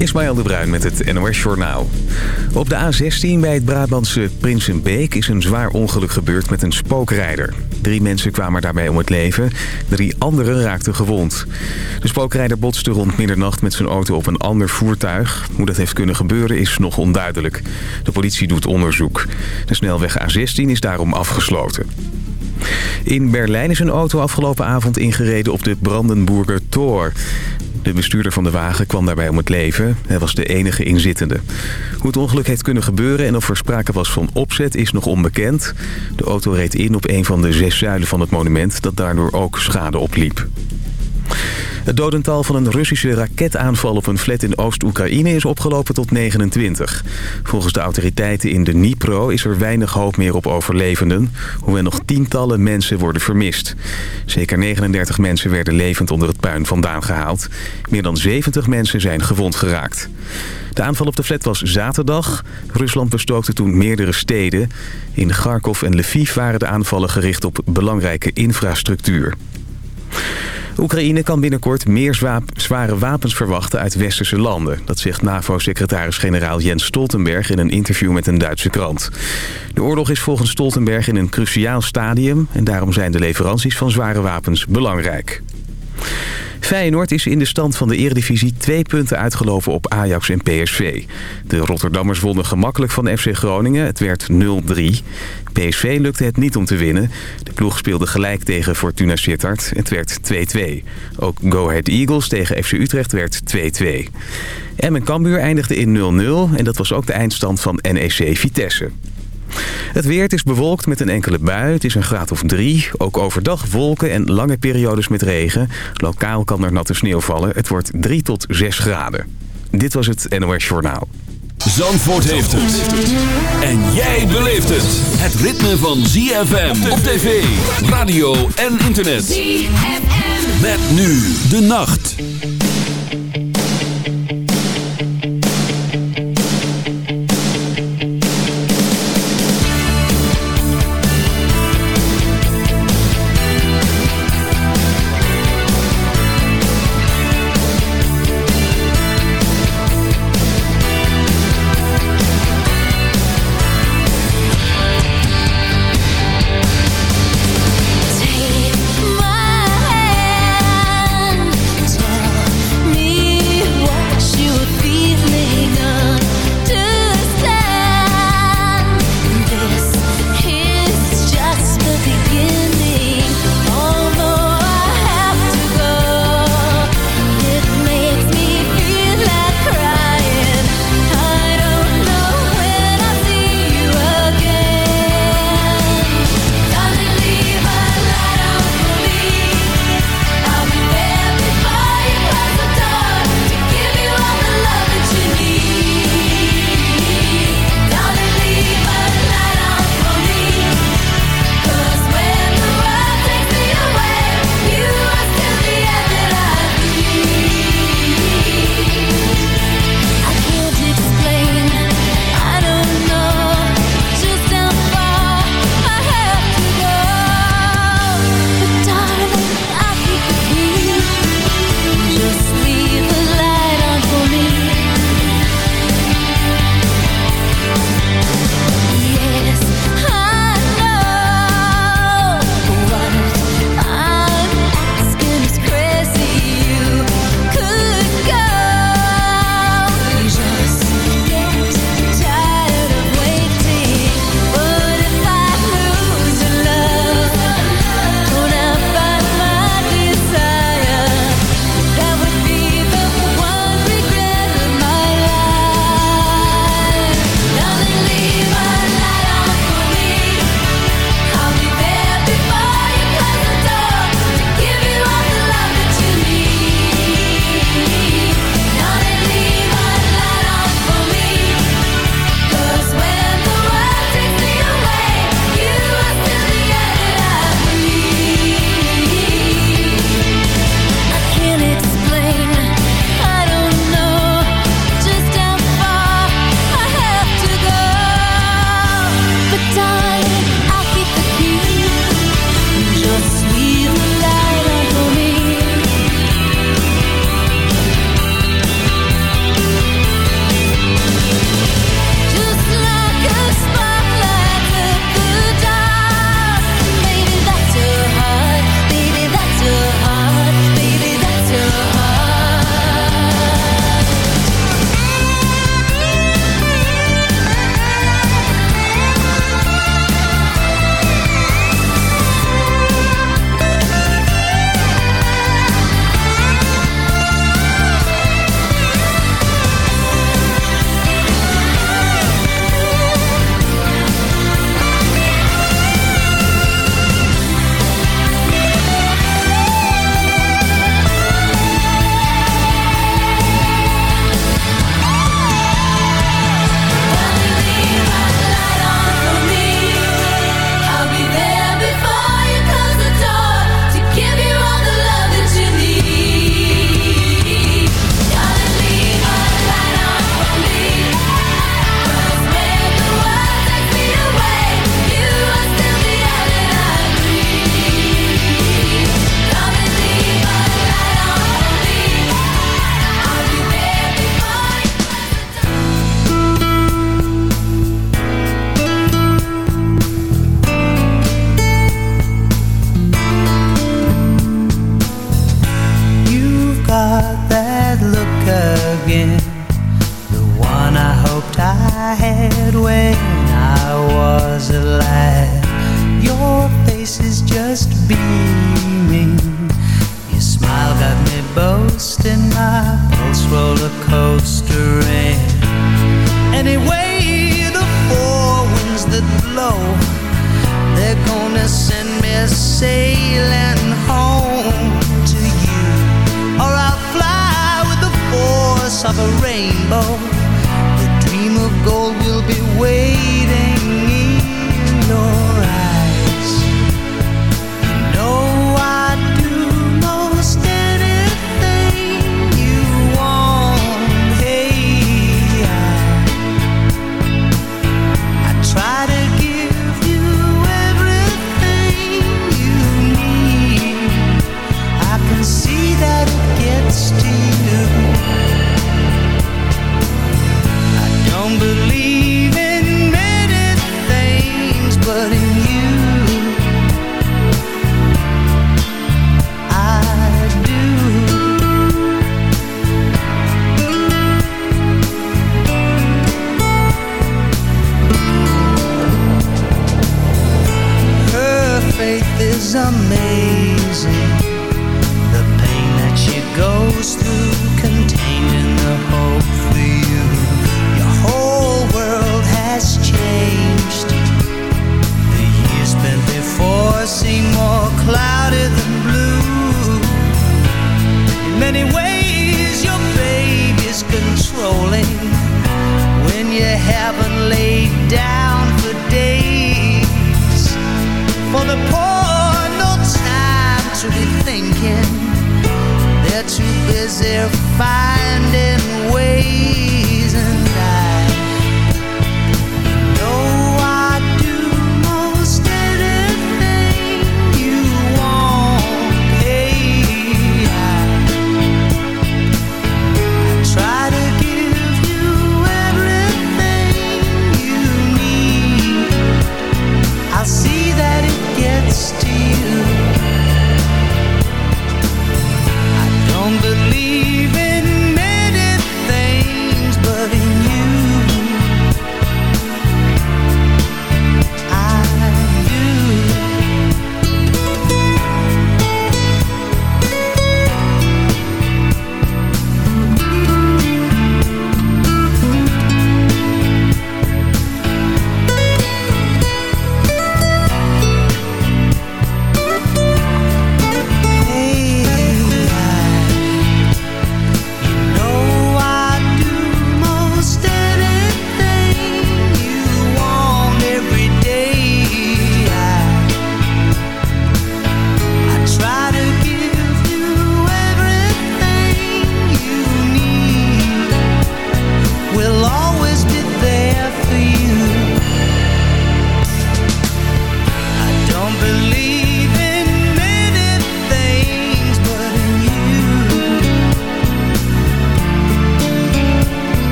Ismaël de Bruin met het NOS Journaal. Op de A16 bij het Brabantse Prinsenbeek is een zwaar ongeluk gebeurd met een spookrijder. Drie mensen kwamen daarbij om het leven, drie anderen raakten gewond. De spookrijder botste rond middernacht met zijn auto op een ander voertuig. Hoe dat heeft kunnen gebeuren is nog onduidelijk. De politie doet onderzoek. De snelweg A16 is daarom afgesloten. In Berlijn is een auto afgelopen avond ingereden op de Brandenburger Tor. De bestuurder van de wagen kwam daarbij om het leven. Hij was de enige inzittende. Hoe het ongeluk heeft kunnen gebeuren en of er sprake was van opzet is nog onbekend. De auto reed in op een van de zes zuilen van het monument dat daardoor ook schade opliep. Het dodental van een Russische raketaanval op een flat in Oost-Oekraïne is opgelopen tot 29. Volgens de autoriteiten in de Dnipro is er weinig hoop meer op overlevenden... hoewel nog tientallen mensen worden vermist. Zeker 39 mensen werden levend onder het puin vandaan gehaald. Meer dan 70 mensen zijn gewond geraakt. De aanval op de flat was zaterdag. Rusland bestookte toen meerdere steden. In Kharkov en Lviv waren de aanvallen gericht op belangrijke infrastructuur. Oekraïne kan binnenkort meer zware wapens verwachten uit westerse landen. Dat zegt NAVO-secretaris-generaal Jens Stoltenberg in een interview met een Duitse krant. De oorlog is volgens Stoltenberg in een cruciaal stadium... en daarom zijn de leveranties van zware wapens belangrijk. Feyenoord is in de stand van de eredivisie twee punten uitgelopen op Ajax en PSV. De Rotterdammers wonnen gemakkelijk van FC Groningen. Het werd 0-3. PSV lukte het niet om te winnen. De ploeg speelde gelijk tegen Fortuna Sittard. Het werd 2-2. Ook Go Ahead Eagles tegen FC Utrecht werd 2-2. Emmen Cambuur eindigde in 0-0 en dat was ook de eindstand van NEC Vitesse. Het weer is bewolkt met een enkele bui. Het is een graad of drie. Ook overdag wolken en lange periodes met regen. Lokaal kan er natte sneeuw vallen. Het wordt 3 tot 6 graden. Dit was het NOS Journaal. Zandvoort heeft het. En jij beleeft het. Het ritme van ZFM op tv, radio en internet. ZFM. Met nu de nacht.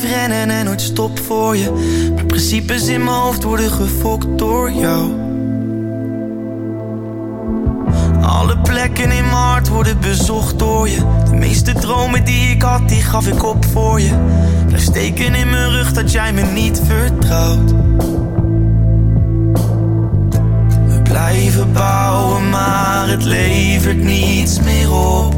Blijf rennen en nooit stop voor je. Maar principes in mijn hoofd worden gefokt door jou. Alle plekken in mijn hart worden bezocht door je. De meeste dromen die ik had, die gaf ik op voor je. Blijf steken in mijn rug dat jij me niet vertrouwt. We blijven bouwen, maar het levert niets meer op.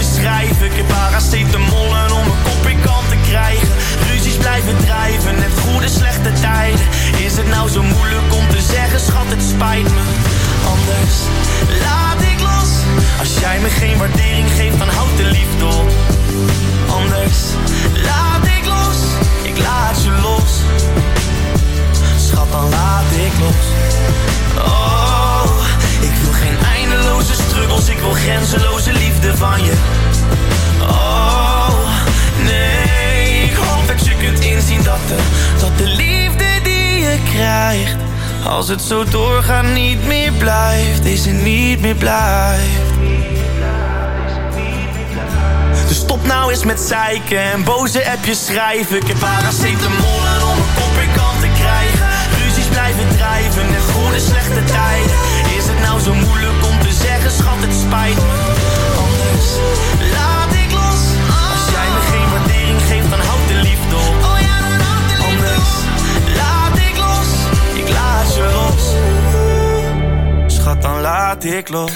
Ik heb paracetamol om mijn kop in kant te krijgen. Ruzies blijven drijven, net goede slechte tijden. Is het nou zo moeilijk om te zeggen, schat, het spijt me. Anders laat ik los. Als jij me geen waardering geeft, dan houd de liefde op. Anders laat ik los, ik laat je los. Schat, dan laat ik los. Oh, ik wil geen eindeloze struggles, ik wil grenzeloze liefde van je. Oh, nee, ik hoop dat je kunt inzien dat de, de liefde die je krijgt, als het zo doorgaat niet meer blijft, deze niet meer blijft. Dus stop nou eens met zeiken en boze appjes schrijven. Ik heb paracetamol en om mijn kop te krijgen. Ruzies blijven drijven en goede slechte tijden. Is het nou zo moeilijk om te zeggen, schat, het spijt me. Laat ik los. Als jij me geen waardering geeft, dan houd de liefde op. Anders laat ik los. Ik laat je los. Schat, dan laat ik los.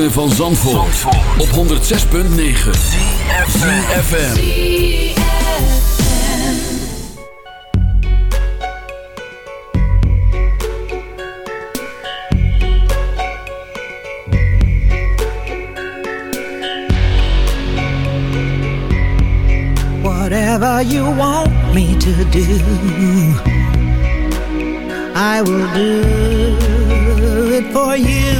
ritme van Zandvoort, Zandvoort. op 106.9 CFFM Whatever you want me to do I will do it for you.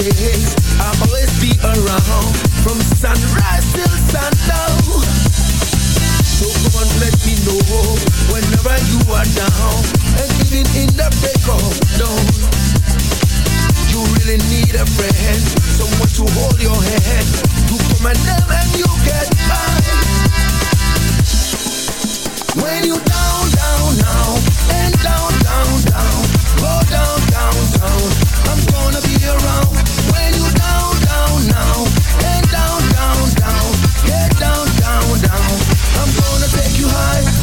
I'll always be around. From sunrise till sundown. So come on, let me know Whenever you are down. And even in the break You really need a friend. Someone to hold your hand. You come and name and you get by. When you down, down, and down, down, down, go down, down, down, I'm gonna be around. When you down, down, and down, down, down, get down, down, down, I'm gonna take you high.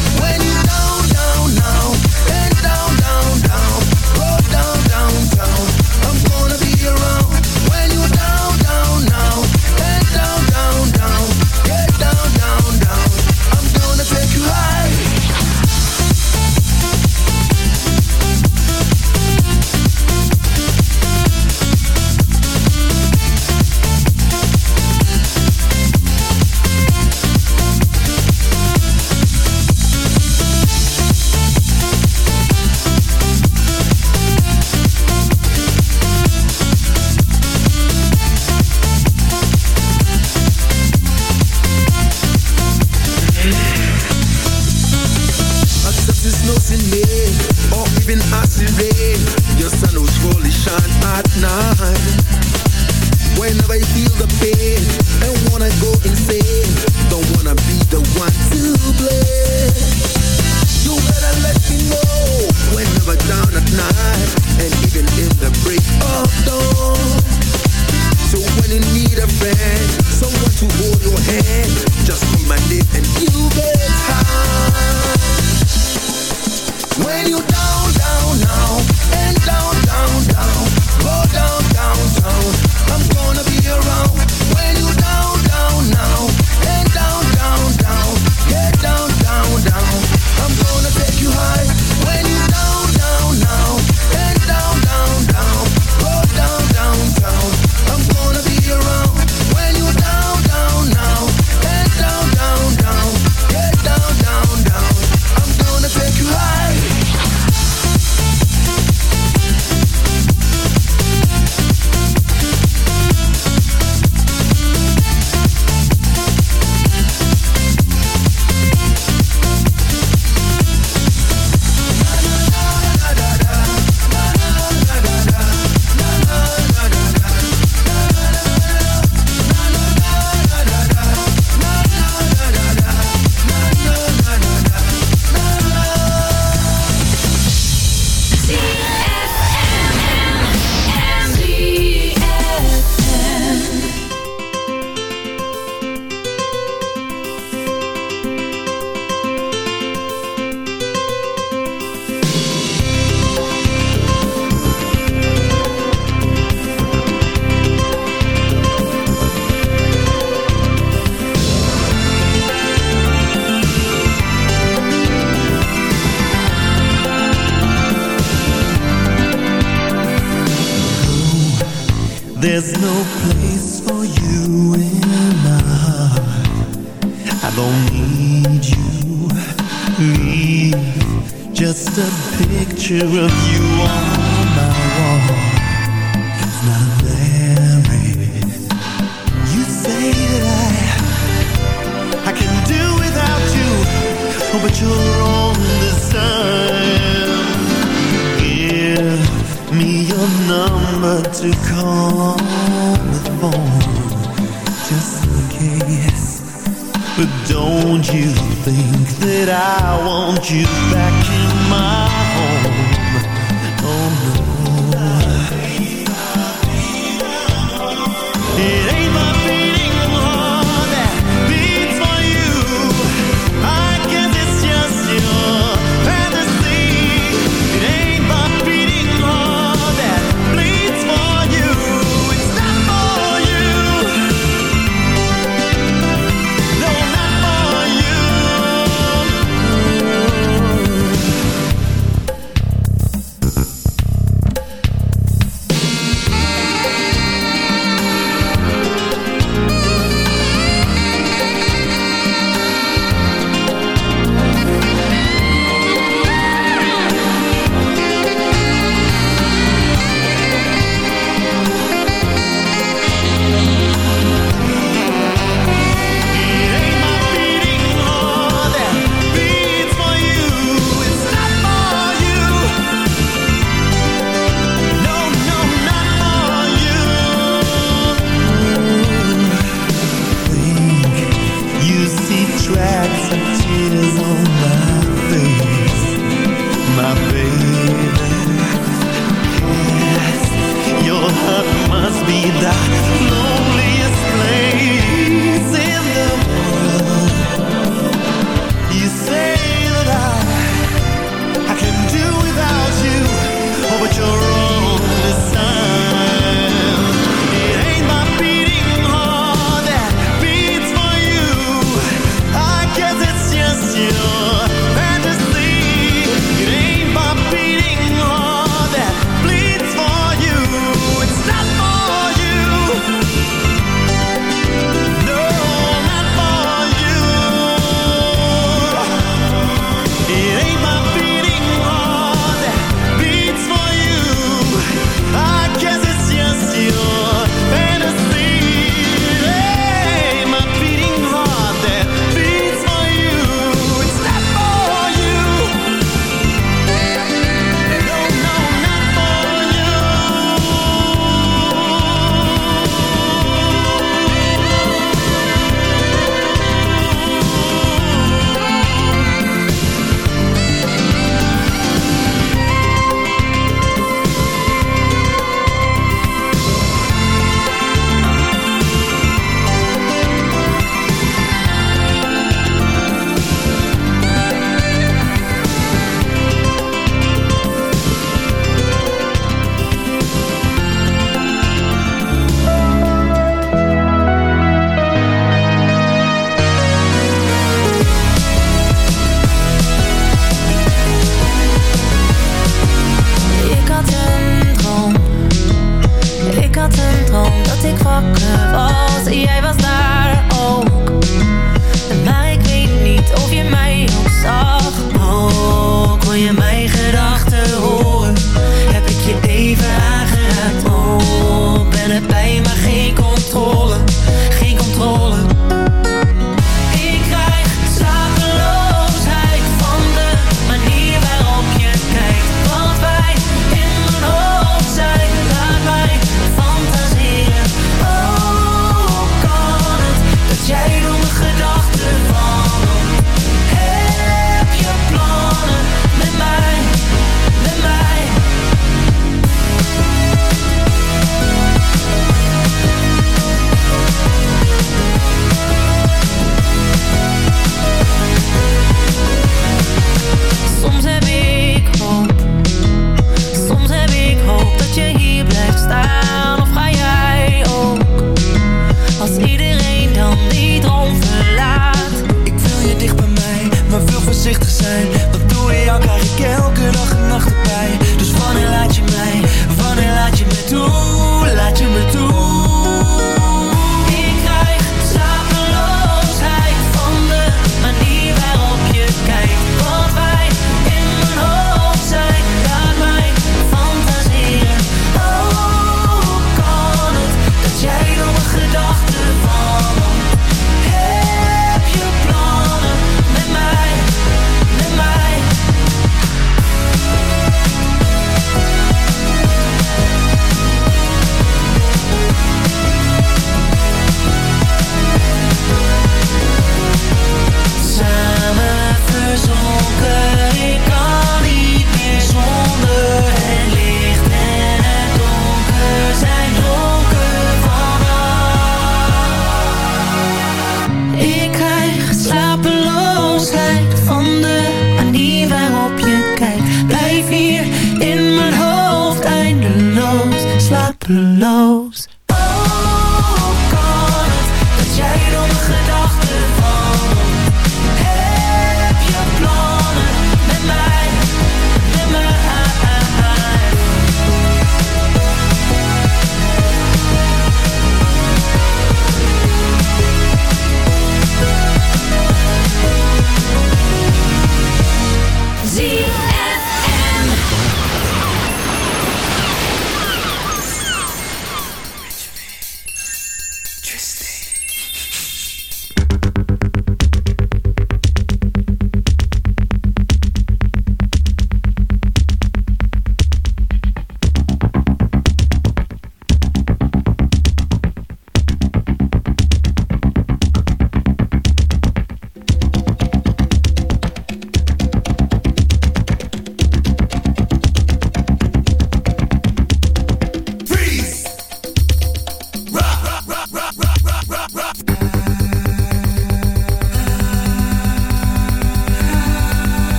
my name and to call the just in case. But don't you think that I want you back?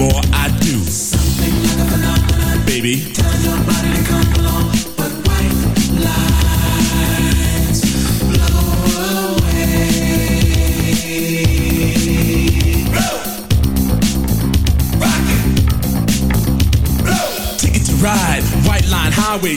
more I do. Something. Baby. Tell your body to come along. But white lights blow away. Ticket to ride. White line highway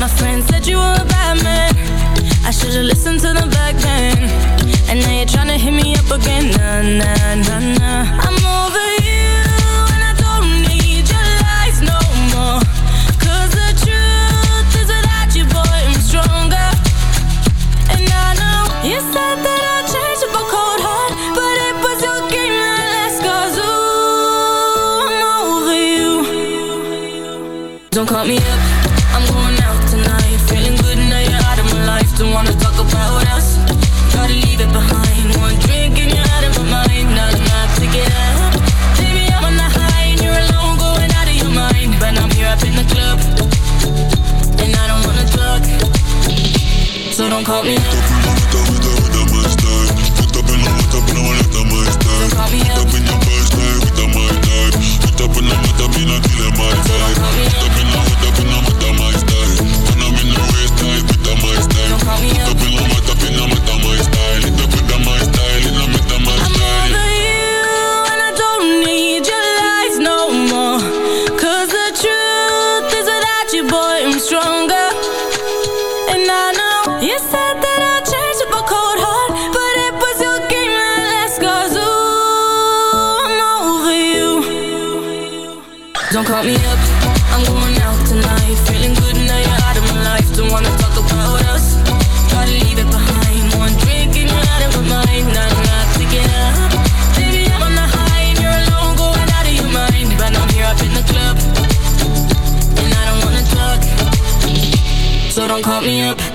My friend said you were a bad man. I should've listened to the back then. And now you're tryna hit me up again. Nah, nah, nah, nah. I'm over you And I don't need your lies no more. Cause the truth is without you, boy, I'm stronger. And I know you said that a cold heart But it was your game that ooh, I'm over you. Don't call me up, call me up. Stronger call me up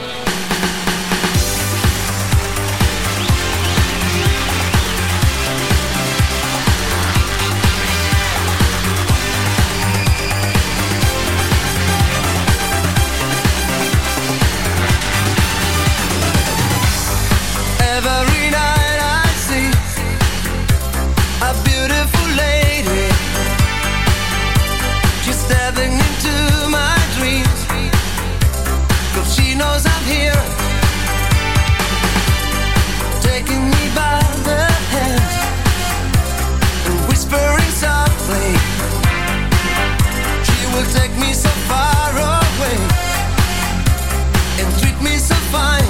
fine.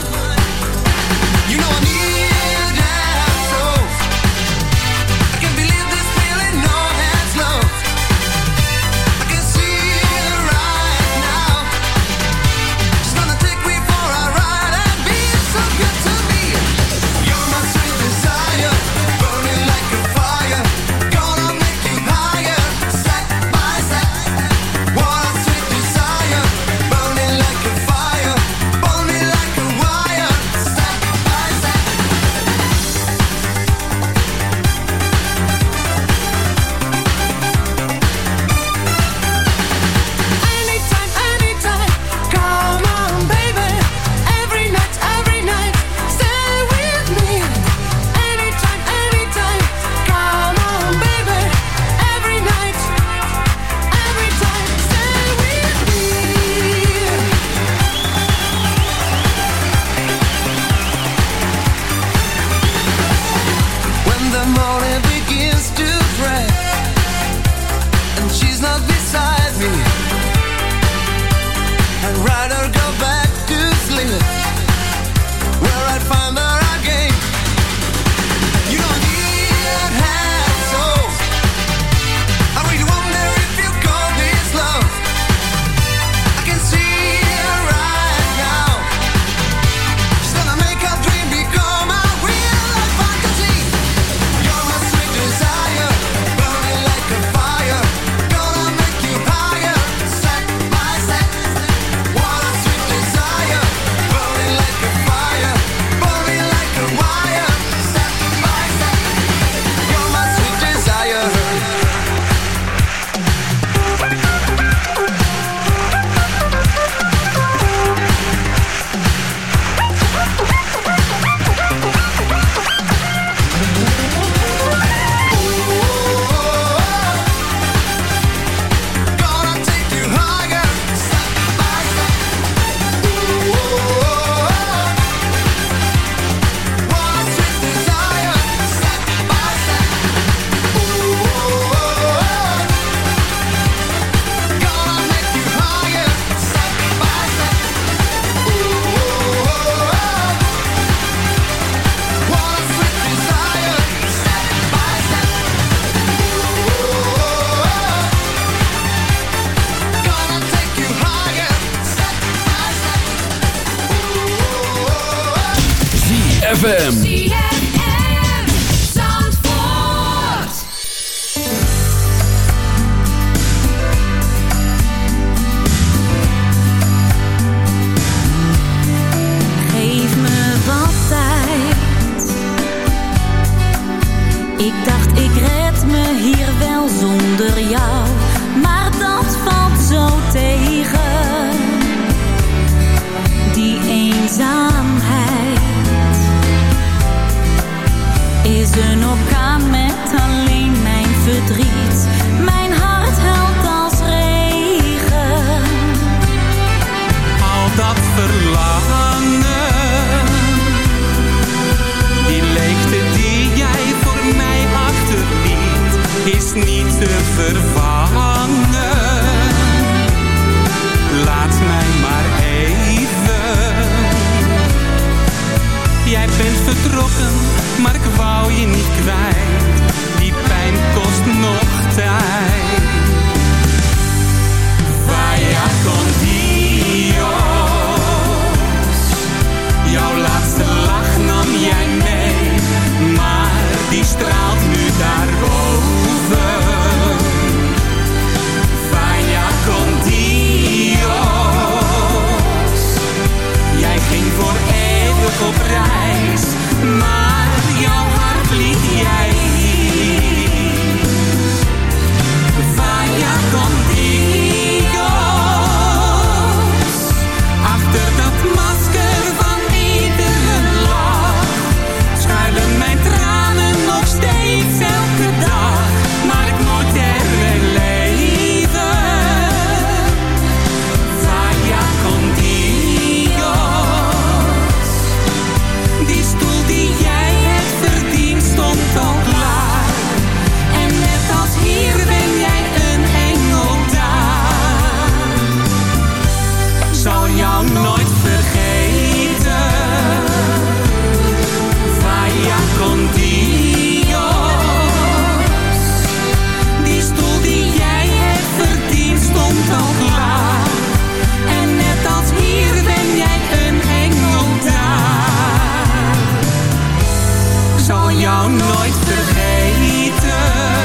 Jou nooit vergeten.